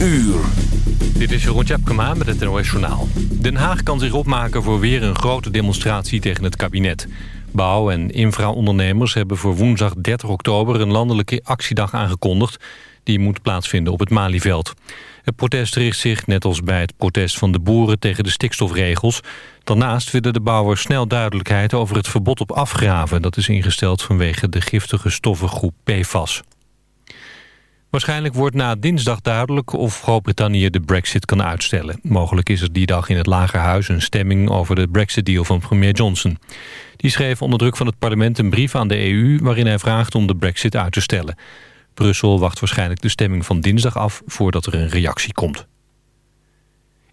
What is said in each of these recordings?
uur. Dit is Jeroen Tjepkema met het NOS Journaal. Den Haag kan zich opmaken voor weer een grote demonstratie tegen het kabinet. Bouw- en infraondernemers hebben voor woensdag 30 oktober... een landelijke actiedag aangekondigd. Die moet plaatsvinden op het Malieveld. Het protest richt zich, net als bij het protest van de boeren... tegen de stikstofregels. Daarnaast willen de bouwers snel duidelijkheid over het verbod op afgraven. Dat is ingesteld vanwege de giftige stoffengroep PFAS. Waarschijnlijk wordt na dinsdag duidelijk of Groot-Brittannië de brexit kan uitstellen. Mogelijk is er die dag in het Lagerhuis een stemming over de brexit-deal van premier Johnson. Die schreef onder druk van het parlement een brief aan de EU... waarin hij vraagt om de brexit uit te stellen. Brussel wacht waarschijnlijk de stemming van dinsdag af voordat er een reactie komt.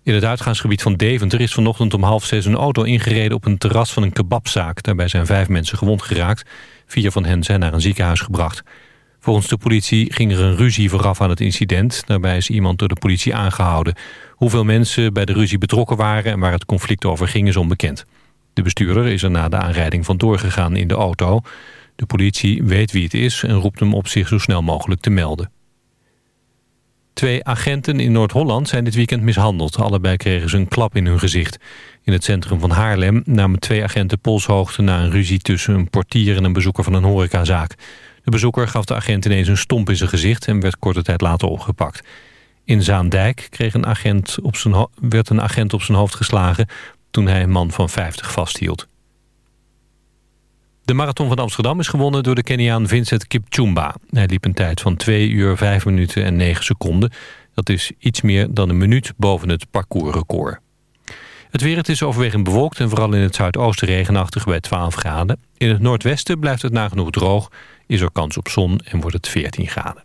In het uitgaansgebied van Deventer is vanochtend om half zes een auto ingereden op een terras van een kebabzaak. Daarbij zijn vijf mensen gewond geraakt. Vier van hen zijn naar een ziekenhuis gebracht. Volgens de politie ging er een ruzie vooraf aan het incident. Daarbij is iemand door de politie aangehouden. Hoeveel mensen bij de ruzie betrokken waren en waar het conflict over ging is onbekend. De bestuurder is er na de aanrijding van doorgegaan in de auto. De politie weet wie het is en roept hem op zich zo snel mogelijk te melden. Twee agenten in Noord-Holland zijn dit weekend mishandeld. Allebei kregen ze een klap in hun gezicht. In het centrum van Haarlem namen twee agenten polshoogte... na een ruzie tussen een portier en een bezoeker van een horecazaak. De bezoeker gaf de agent ineens een stomp in zijn gezicht... en werd korte tijd later opgepakt. In Zaandijk kreeg een agent op zijn werd een agent op zijn hoofd geslagen... toen hij een man van 50 vasthield. De marathon van Amsterdam is gewonnen door de Keniaan Vincent Kipchumba. Hij liep een tijd van 2 uur 5 minuten en 9 seconden. Dat is iets meer dan een minuut boven het parcoursrecord. Het weer het is overwegend bewolkt en vooral in het zuidoosten regenachtig bij 12 graden. In het noordwesten blijft het nagenoeg droog, is er kans op zon en wordt het 14 graden.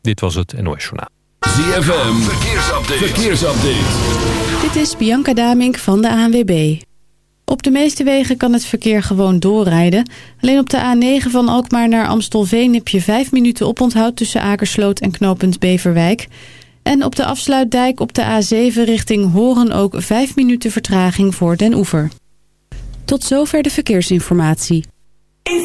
Dit was het NOS Journaal. ZFM, verkeersupdate. verkeersupdate. Dit is Bianca Damink van de ANWB. Op de meeste wegen kan het verkeer gewoon doorrijden. Alleen op de A9 van Alkmaar naar Amstelveen heb je 5 minuten oponthoud tussen Akersloot en knooppunt Beverwijk. En op de afsluitdijk op de A7 richting Horen ook 5 minuten vertraging voor Den Oever. Tot zover de verkeersinformatie. In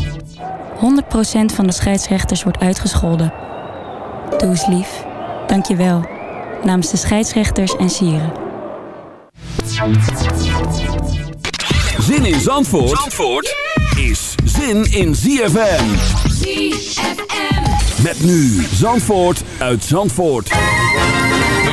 100% van de scheidsrechters wordt uitgescholden. Doe eens lief. Dank je wel. Namens de scheidsrechters en sieren. Zin in Zandvoort, Zandvoort is zin in ZFM. ZFM. Met nu Zandvoort uit Zandvoort.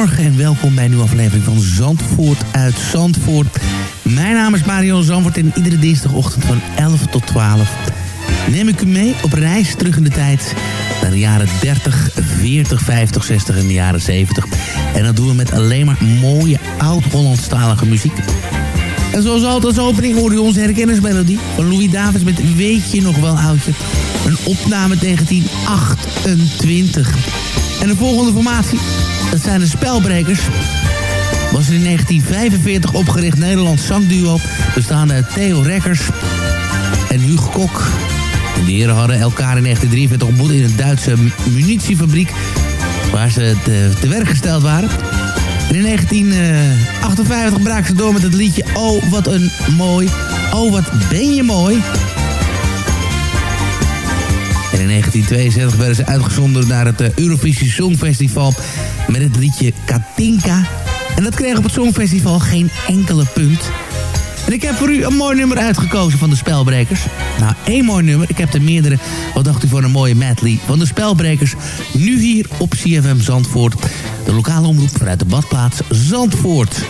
Goedemorgen en welkom bij een nieuwe aflevering van Zandvoort uit Zandvoort. Mijn naam is Mario Zandvoort en iedere dinsdagochtend van 11 tot 12 neem ik u mee op reis terug in de tijd naar de jaren 30, 40, 50, 60 en de jaren 70. En dat doen we met alleen maar mooie oud-Hollandstalige muziek. En zoals altijd als opening hoorde u onze herkenningsmelodie van Louis Davids met Weet je nog wel oudje? Een opname 1928. En de volgende formatie, dat zijn de Spelbrekers. Was in 1945 opgericht Nederlands zangduo... bestaande uit Theo Rekkers en Hugo Kok. En de heren hadden elkaar in 1943 ontmoet in een Duitse munitiefabriek... waar ze te, werk gesteld waren. En in 1958 braken ze door met het liedje Oh, wat een mooi. Oh, wat ben je mooi. En in 1962 werden ze uitgezonden naar het eh, Eurovisie Songfestival met het liedje Katinka. En dat kreeg op het Songfestival geen enkele punt. En ik heb voor u een mooi nummer uitgekozen van de Spelbrekers. Nou, één mooi nummer. Ik heb er meerdere. Wat dacht u voor een mooie medley van de Spelbrekers? Nu hier op CFM Zandvoort. De lokale omroep vanuit de badplaats Zandvoort.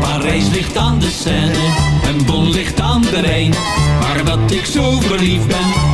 Parijs ligt aan de Seine en Bon ligt aan de Rijn. Maar dat ik zo verliefd ben,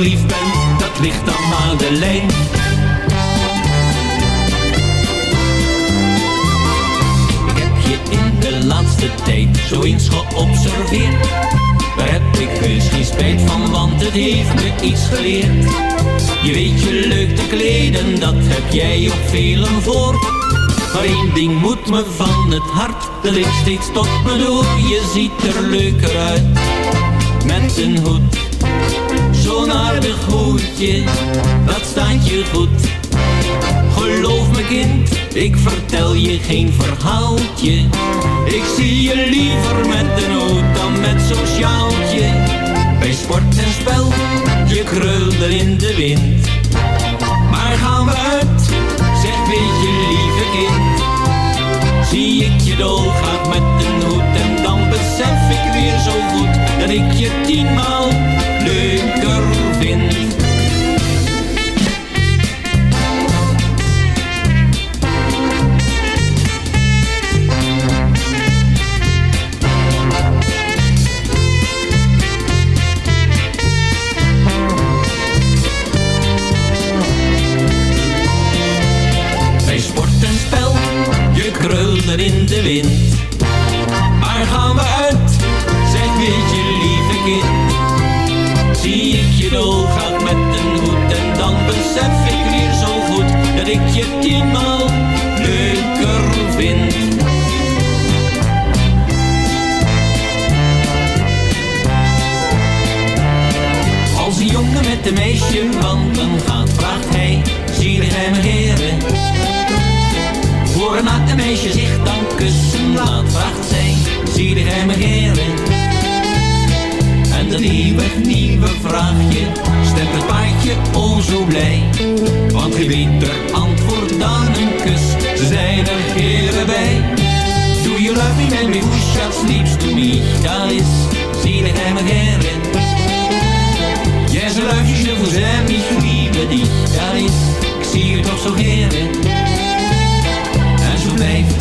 verliefd ben, dat ligt aan Madeleine. Ik heb je in de laatste tijd zo eens geobserveerd. Daar heb ik heus geen spijt van, want het heeft me iets geleerd. Je weet je leuk te kleden, dat heb jij op velen voor. Maar één ding moet me van het hart, dat ik steeds tot me. Je ziet er leuker uit, met een hoed. Hoedje, dat staat je goed. Geloof me kind, ik vertel je geen verhaaltje. Ik zie je liever met een hoed dan met zo'n. Bij sport en spel, je krulde in de wind. Maar gaan we uit, zeg weet je lieve kind. Zie ik je dolgraag met een hoed en dan besef ik weer zo goed dat ik je tienmaal leuker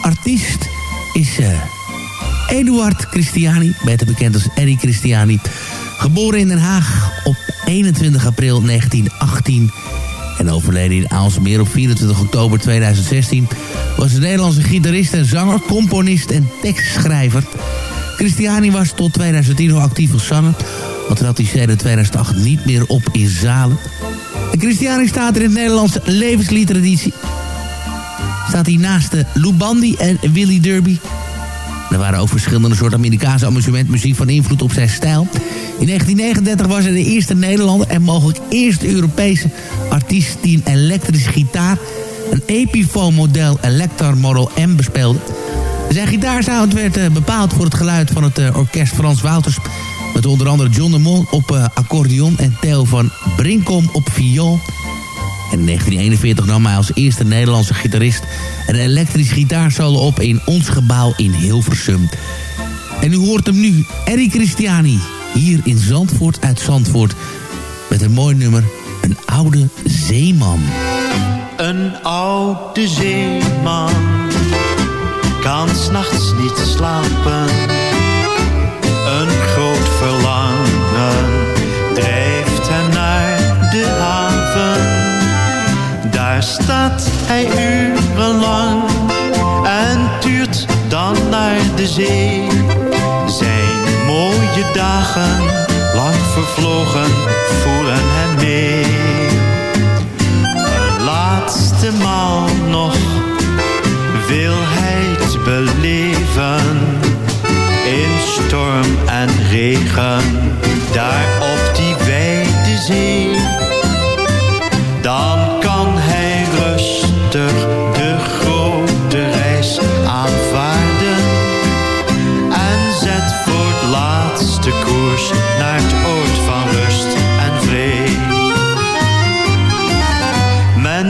Artiest, is eh, Eduard Christiani. Beter bekend als Eddie Christiani. Geboren in Den Haag op 21 april 1918 en overleden in Aalsmeer op 24 oktober 2016... was een Nederlandse gitarist en zanger, componist en tekstschrijver. Christiani was tot 2010 nog actief als zanger... want trad hij sinds 2008 niet meer op in zalen. En Christiani staat er in het Nederlandse levensliedtraditie. Staat hij naast de Lou Bandy en Willy Derby... Er waren ook verschillende soorten Amerikaanse amusementmuziek van invloed op zijn stijl. In 1939 was hij de eerste Nederlander en mogelijk eerste Europese artiest die een elektrische gitaar, een Epiphone model Electar Model M bespeelde. Zijn gitaarsound werd eh, bepaald voor het geluid van het eh, orkest Frans Wouters... met onder andere John de Mol op eh, accordeon en Theo van Brinkom op viool. En in 1941 nam hij als eerste Nederlandse gitarist... een elektrisch gitaarsolo op in ons gebouw in Hilversum. En u hoort hem nu, Eric Christiani, hier in Zandvoort uit Zandvoort... met een mooi nummer, Een Oude Zeeman. Een oude zeeman kan s'nachts niet slapen. Een groot verlangen staat hij urenlang en tuurt dan naar de zee. Zijn mooie dagen, lang vervlogen, voeren hem mee. Een laatste maal nog wil hij het beleven. In storm en regen, daar op die wijde zee.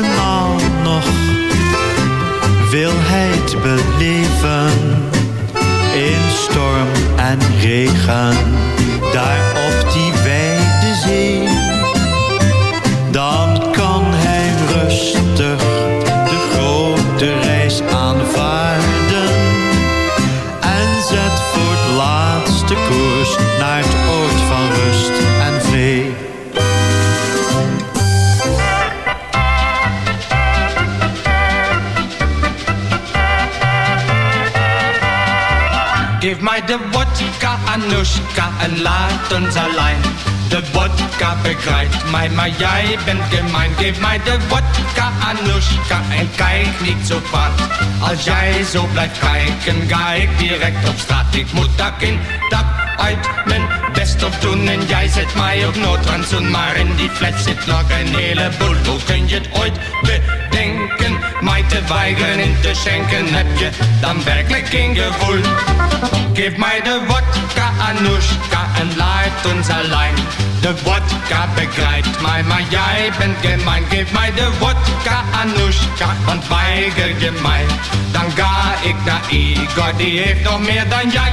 maal nog wil hij het beleven. In storm en regen, en laat ons alleen. De vodka begrijpt mij, maar jij bent gemein. Geef mij de vodka, Anushka, en kijk niet zo kwaad. Als jij zo blijft kijken, ga ik direct op straat. Ik moet dak in, dak uit, mijn best op doen. En jij zet mij op noodrandzoen, maar in die fles zit nog een heleboel. Hoe kun je het ooit bedenken, mij te weigeren in te schenken? Heb je dan werkelijk geen gevoel? Geef mij de vodka, Anushka, en laat ons alleen. De vodka begrijpt mij, maar jij bent gemein. Geef mij de vodka, Anushka, want weiger je mij. Dan ga ik naar Igor, die heeft nog meer dan jij.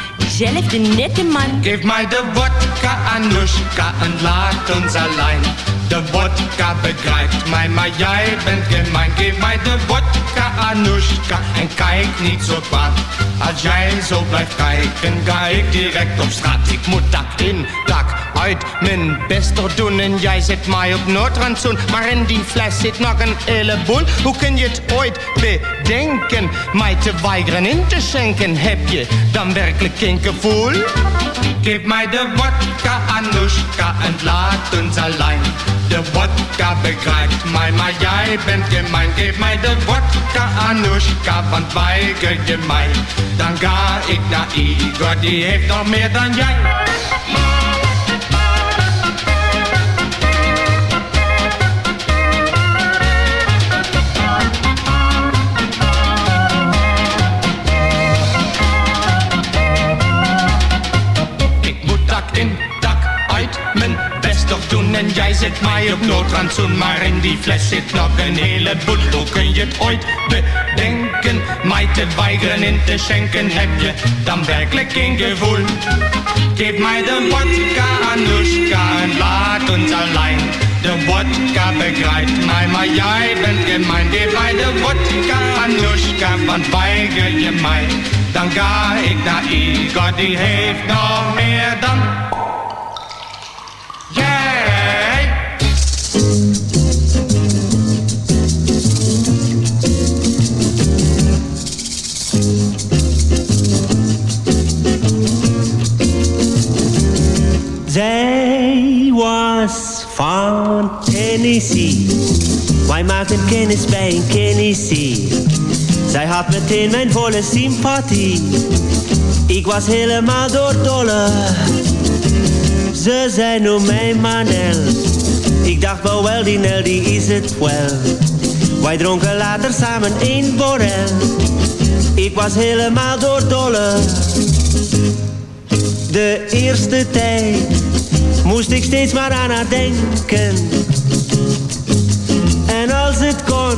diezelfde nette man. Geef mij de vodka, Anushka, en laat ons alleen. De vodka begrijpt mij, maar jij bent gemein. Geef mij de vodka, Anushka, en kijk niet zo kwaad. Als jij zo blijft kijken, ga ik direct op straat. Ik moet dak in, dak uit, mijn best er doen. En jij zet mij op noodrandzoen. Maar in die fles zit nog een heleboel. Hoe kun je het ooit bedenken? Mij te weigeren in te schenken. Heb je dan werkelijk geen gevoel? Geef mij de vodka, Anushka, en laat ons alleen. De vodka begrijpt mij, maar jij bent gemein. Geef mij de vodka, Anushka, want weiger je mij. Dan ga ik naar Igor, die heeft nog meer dan jij. In, dak uit, mijn best toch doen En jij zet mij op noodrandzoen Maar in die fles zit nog een heleboel. Hoe kun je het ooit bedenken? Mij te weigeren in te schenken. Heb je dan werkelijk geen gevoel Geef mij de vodka, Anushka En laat ons alleen. De vodka begrijpt mij, maar jij bent gemein. Geef mij de vodka, Anushka, want weiger je mij. Dan ga ik naar Igor, die heeft nog meer dan... Jij! Zij was van Tennessee. Wij maakten kennis bij een Tennessee. Zij had meteen mijn volle sympathie. Ik was helemaal doordolle. Ze zei noem mij Manel. Ik dacht wel wel die Nel die is het wel. Wij dronken later samen één borrel. Ik was helemaal doordolle. De eerste tijd moest ik steeds maar aan haar denken. En als het kon,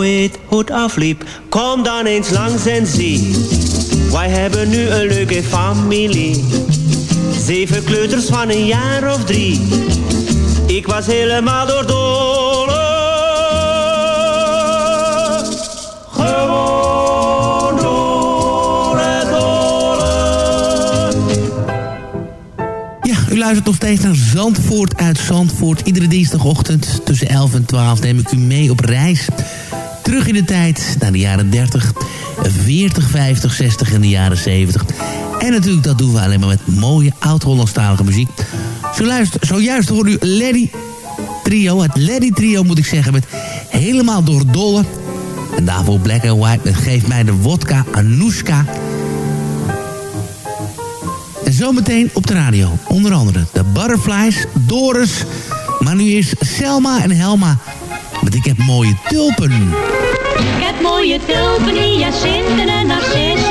weet hoe het afliep. Kom dan eens langs en zie. Wij hebben nu een leuke familie. Zeven kleuters van een jaar of drie. Ik was helemaal door dolle. Gewoon dolle, dolle. Ja, u luistert nog steeds naar Zandvoort uit Zandvoort. Iedere dinsdagochtend tussen 11 en 12 neem ik u mee op reis terug in de tijd naar de jaren 30, 40, 50, 60 en de jaren 70. En natuurlijk, dat doen we alleen maar met mooie oud-Hollandstalige muziek. Zojuist, zojuist hoorde u Larry Trio, het Larry Trio moet ik zeggen, met Helemaal door Dolle. En daarvoor Black and White met Geef mij de wodka Anoushka. En zometeen op de radio, onder andere de Butterflies, Doris... Maar nu is Selma en Helma. Want ik heb mooie tulpen. Ik heb mooie tulpen, hyacinten en narcissen.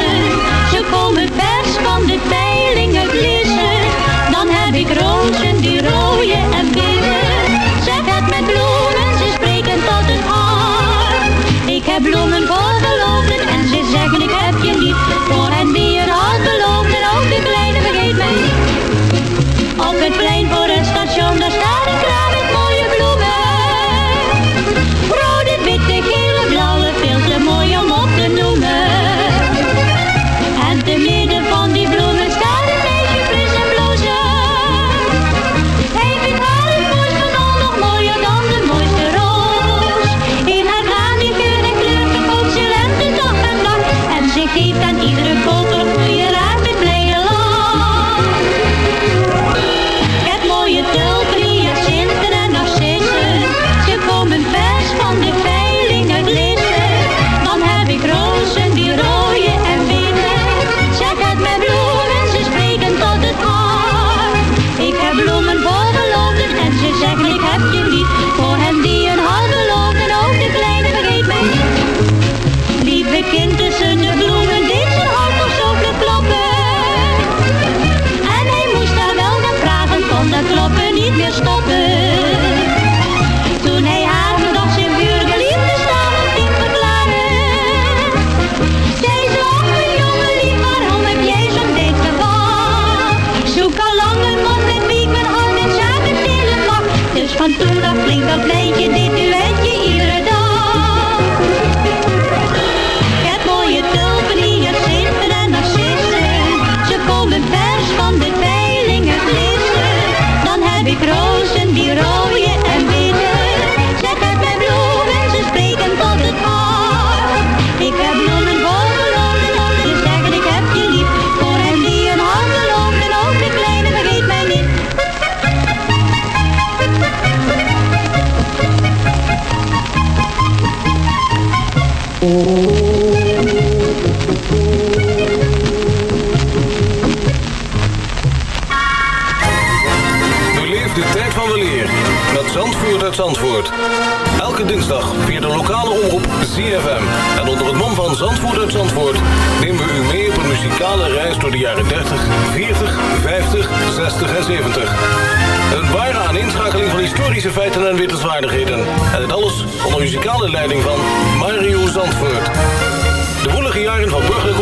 U leeft de tijd van de leer met Zandvoer uit Zandvoort. Elke dinsdag via de lokale omroep CFM. En onder het mom van Zandvoer uit Zandvoort nemen we u meer muzikale reis door de jaren 30, 40, 50, 60 en 70. Een ware aaninschakeling van historische feiten en wittelswaardigheden. En het alles onder muzikale leiding van Mario Zandvoort. De woelige jaren van burgerlijke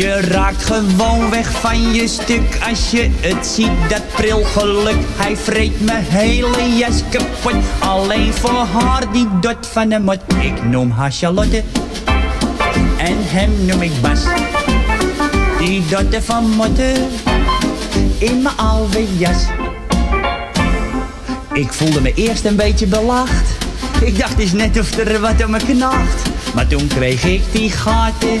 Je raakt gewoon weg van je stuk als je het ziet, dat pril geluk. Hij vreet mijn hele jas kapot, alleen voor haar die dot van de mot. Ik noem haar Charlotte en hem noem ik Bas. Die dotte van motten in mijn oude jas. Ik voelde me eerst een beetje belacht. Ik dacht eens net of er wat aan me knaagt. Maar toen kreeg ik die gaten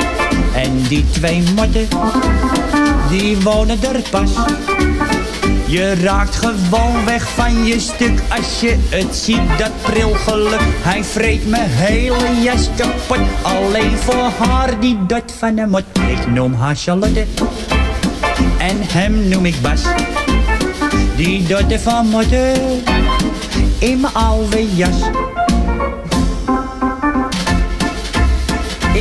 En die twee motten, die wonen er pas. Je raakt gewoon weg van je stuk als je het ziet, dat pril geluk. Hij vreet mijn hele jas kapot, alleen voor haar die dot van de mot. Ik noem haar Charlotte en hem noem ik Bas. Die dotte van motten in mijn oude jas.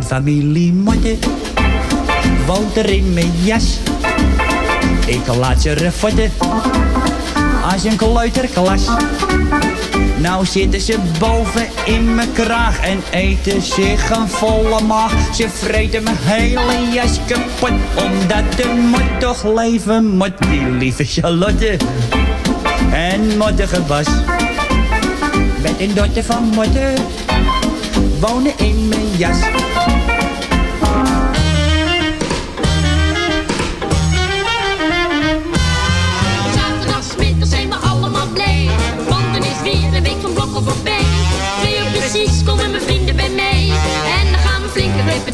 Familie motten woont er in mijn jas. Ik laat ze refotten als een kleuterklas. Nou zitten ze boven in mijn kraag en eten zich een volle maag. Ze vreten mijn hele jas kapot, omdat de mot toch leven moet. Die lieve Charlotte en mottige Bas. Met een dotter van motten wonen in mijn jas.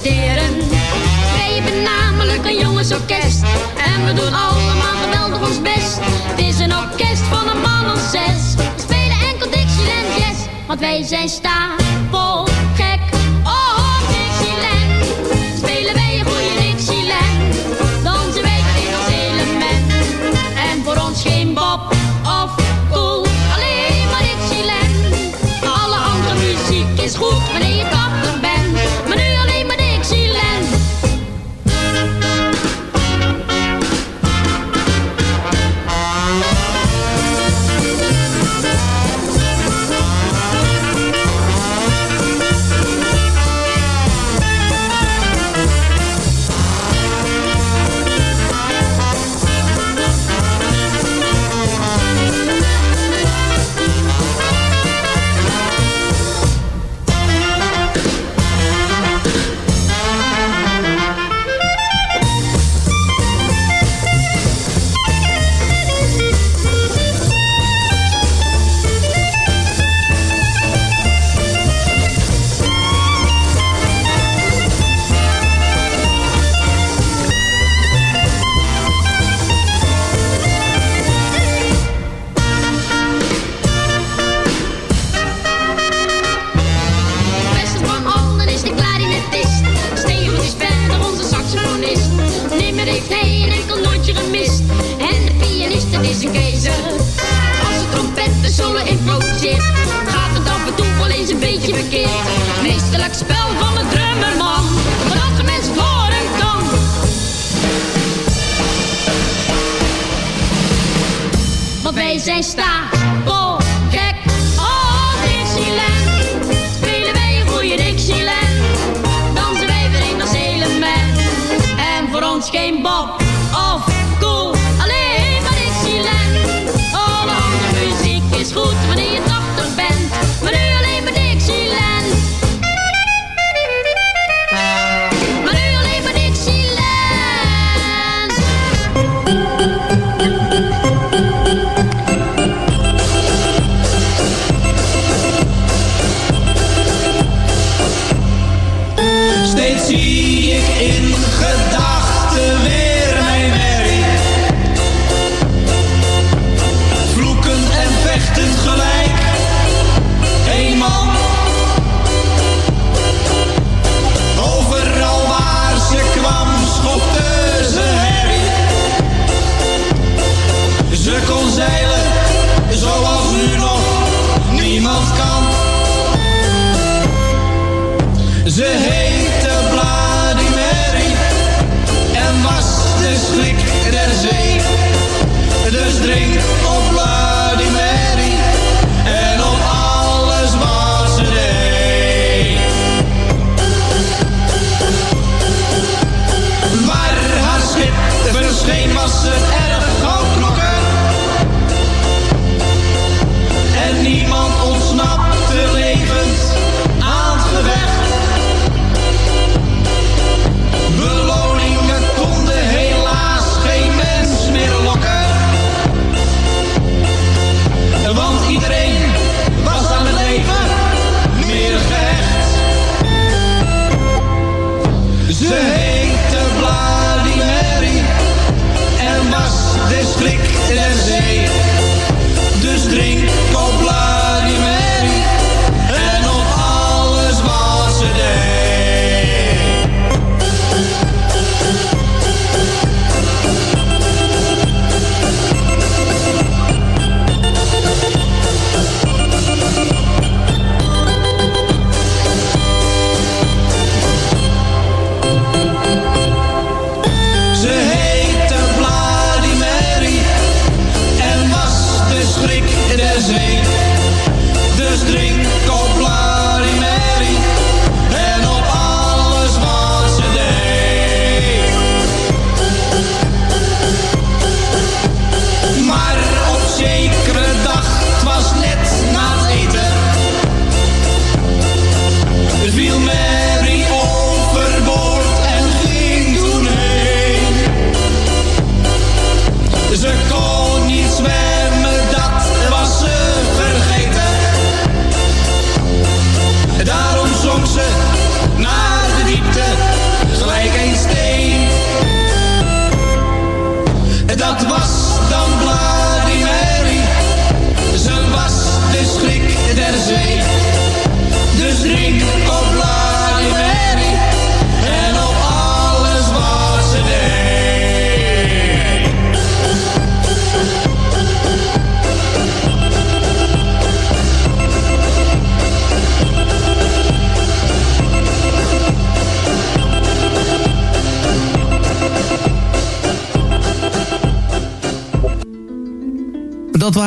Wij hebben namelijk een jongensorkest. En we doen allemaal geweldig ons best. Het is een orkest van een man of zes. We spelen enkel Dixieland Jazz. Want wij zijn stapel gek. Oh, Dixieland. Spelen wij een goede Dixieland. Dansen wij in ons element. En voor ons geen bob of cool. Alleen maar Dixieland. Alle andere muziek is goed wanneer je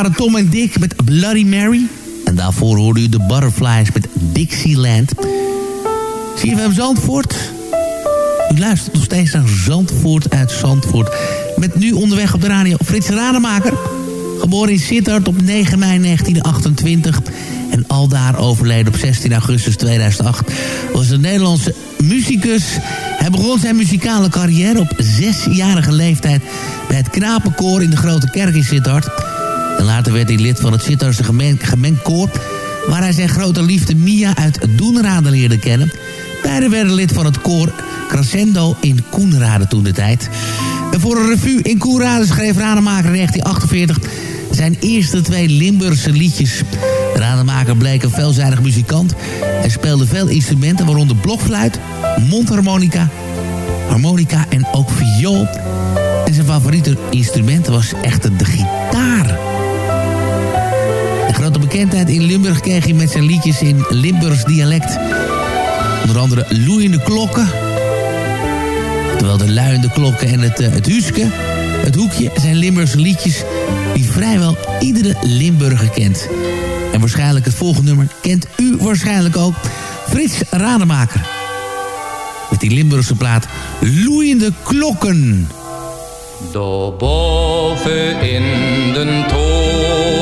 waren Tom en Dick met Bloody Mary. En daarvoor hoorde u de Butterflies met Dixieland. CFM Zandvoort. U luistert nog steeds naar Zandvoort uit Zandvoort. Met nu onderweg op de radio Frits Rademaker. Geboren in Sittard op 9 mei 1928. En aldaar overleden op 16 augustus 2008. Was een Nederlandse muzikus. Hij begon zijn muzikale carrière op zesjarige leeftijd... bij het Knapenkoor in de Grote Kerk in Sittard. Werd hij lid van het Sittardse gemeng, gemengd koor... waar hij zijn grote liefde Mia uit Doenrade leerde kennen. Beiden werden lid van het koor Crescendo in Koenrade toen de tijd. En voor een revue in Koenrade schreef Rademaker in 1948 zijn eerste twee Limburgse liedjes. Rademaker bleek een veelzijdig muzikant. Hij speelde veel instrumenten, waaronder blokfluit, mondharmonica, harmonica en ook viool. En zijn favoriete instrument was echter de gitaar. Bekendheid in Limburg kreeg hij met zijn liedjes in Limburgs dialect. Onder andere loeiende klokken. Terwijl de luiende klokken en het, eh, het huske, het hoekje zijn Limburgse liedjes die vrijwel iedere Limburger kent. En waarschijnlijk het volgende nummer kent u waarschijnlijk ook. Frits Rademaker. Met die Limburgse plaat Loeiende Klokken. Daarboven in den toren,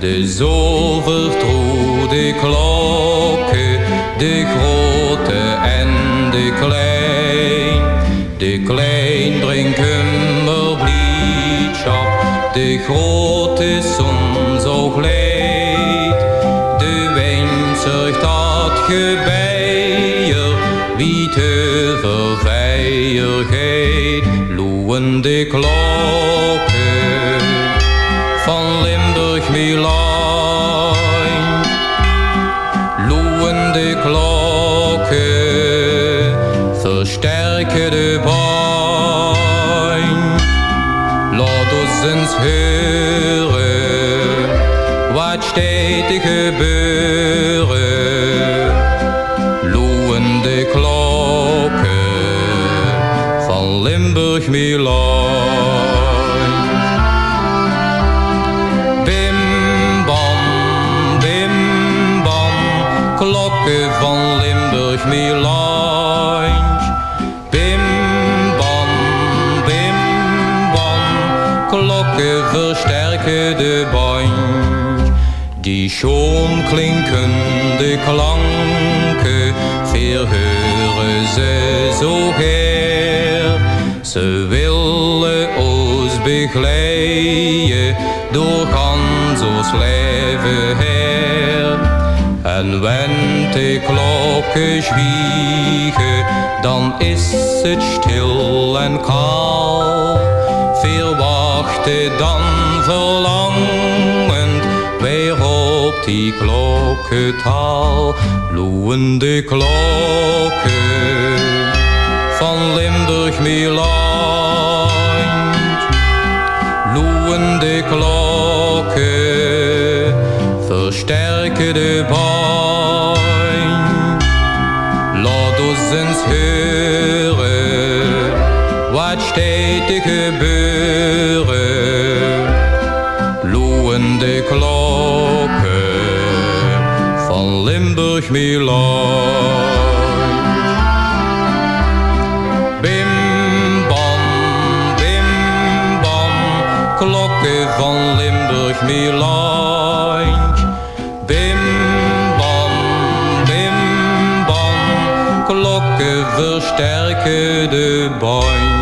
De zovertrouwde klokken, de grote en de klein. De klein brengt hummer blijdschap, de grote zon zo gleed. De wijn zorgt dat gebeier, wie te verveiligheid. Loeiende klokken van klokken versterken de band. Die schoon klinkende klanken, verheuren ze zo her. Ze willen ons begeleiden door gans ons leven her. En wenn de klokken zwiegen, dan is het stil en kaal. Veel wachten dan verlangend, weer op die klokkentaal. Loeiende klokken van Limburg Milaan. Loeiende klokken versterken de pijn. Laat ons eens horen wat steeds gebeuren. Bim bam, bim bam, klokken van Limburg Milaan. Bim bam, bim bam, klokken versterken de band.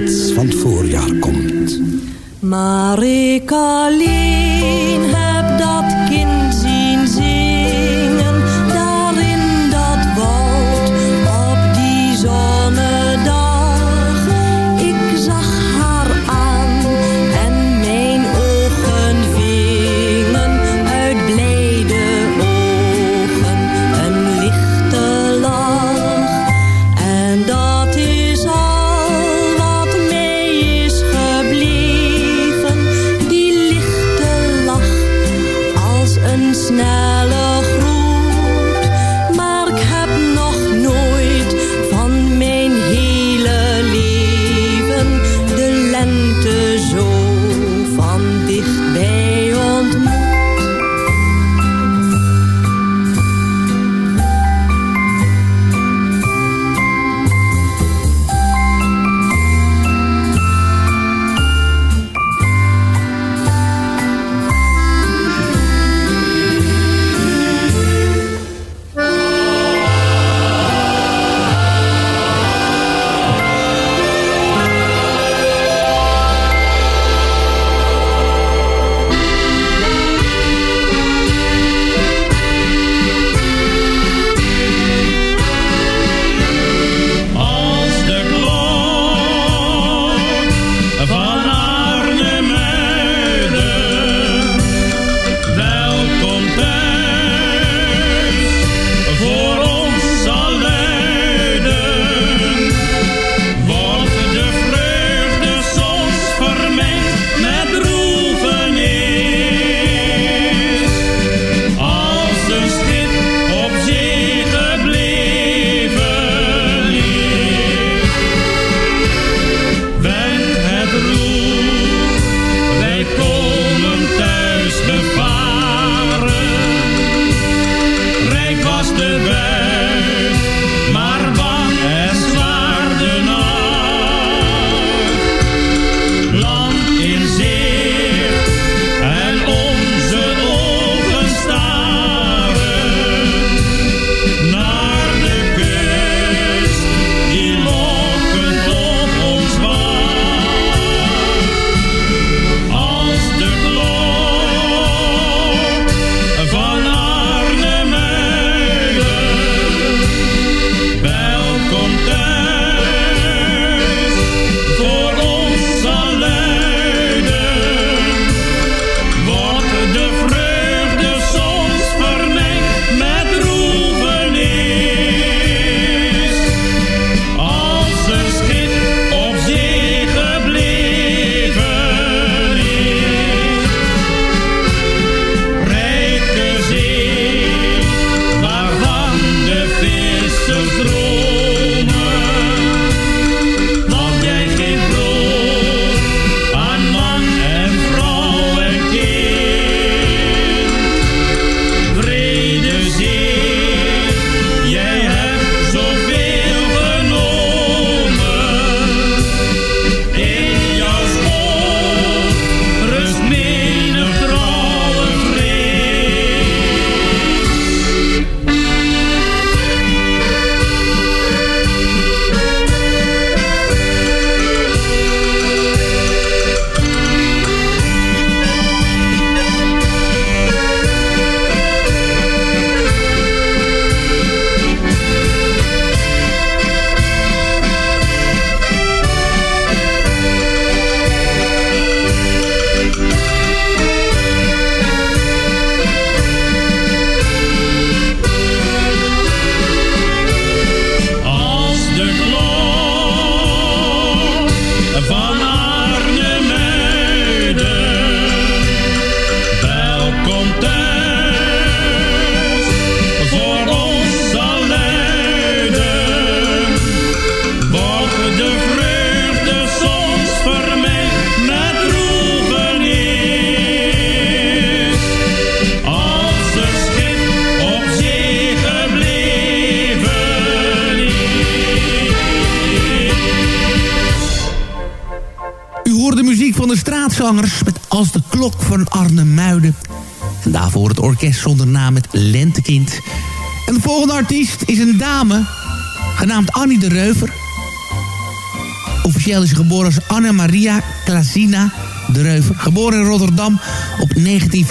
Iets van het voorjaar komt. Maar ik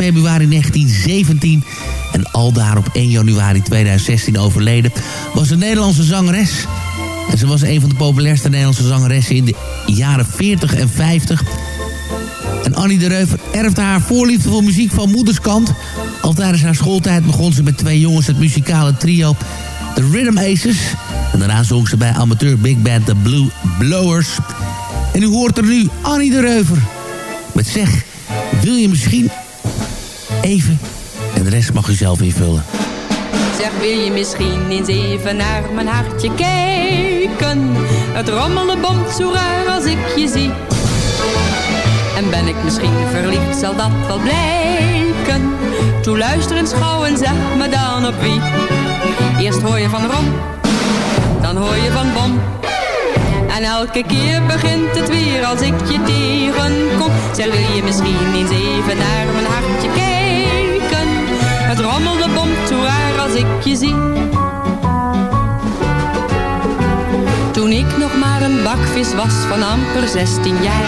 februari 1917 en aldaar op 1 januari 2016 overleden... was een Nederlandse zangeres. En ze was een van de populairste Nederlandse zangeressen in de jaren 40 en 50... En Annie de Reuver erfde haar voorliefde voor muziek van moederskant. Al tijdens haar schooltijd begon ze met twee jongens het muzikale trio The Rhythm Aces. En daarna zong ze bij amateur big band The Blue Blowers. En u hoort er nu Annie de Reuver. Met zeg, wil je misschien even... En de rest mag u zelf invullen. Zeg, wil je misschien eens even naar mijn hartje kijken? Het rommelde bomt zo raar als ik je zie. En ben ik misschien verliefd, zal dat wel blijken. Toe luister eens gauw en zeg me dan op wie. Eerst hoor je van Rom, dan hoor je van Bom. En elke keer begint het weer als ik je tegenkom. Zeg, wil je misschien eens even naar mijn hartje kijken? Het rommelde bomt raar als ik je zie. Toen ik nog maar een bakvis was van amper 16 jaar,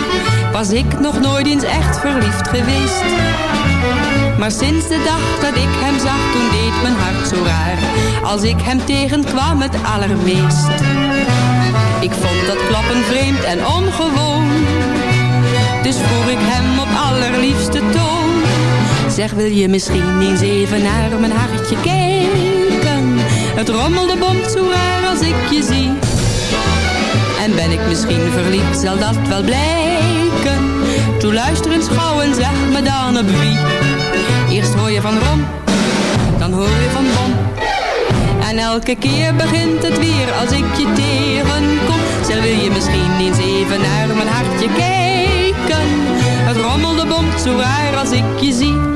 was ik nog nooit eens echt verliefd geweest. Maar sinds de dag dat ik hem zag, toen deed mijn hart zo raar, als ik hem tegenkwam het allermeest. Ik vond dat klappen vreemd en ongewoon, dus vroeg ik hem op allerliefste toon. Zeg, wil je misschien eens even naar mijn hartje kijken? Het rommelde bomt zo raar als ik je zie. En ben ik misschien verliefd, zal dat wel blijken. Toe luister eens gauw en zeg me dan op wie. Eerst hoor je van Rom, dan hoor je van Bom. En elke keer begint het weer als ik je tegenkom. Zeg, wil je misschien eens even naar mijn hartje kijken? Het rommelde bomt zo raar als ik je zie.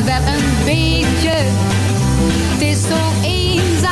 Wel een beetje. Het is zo eenzaam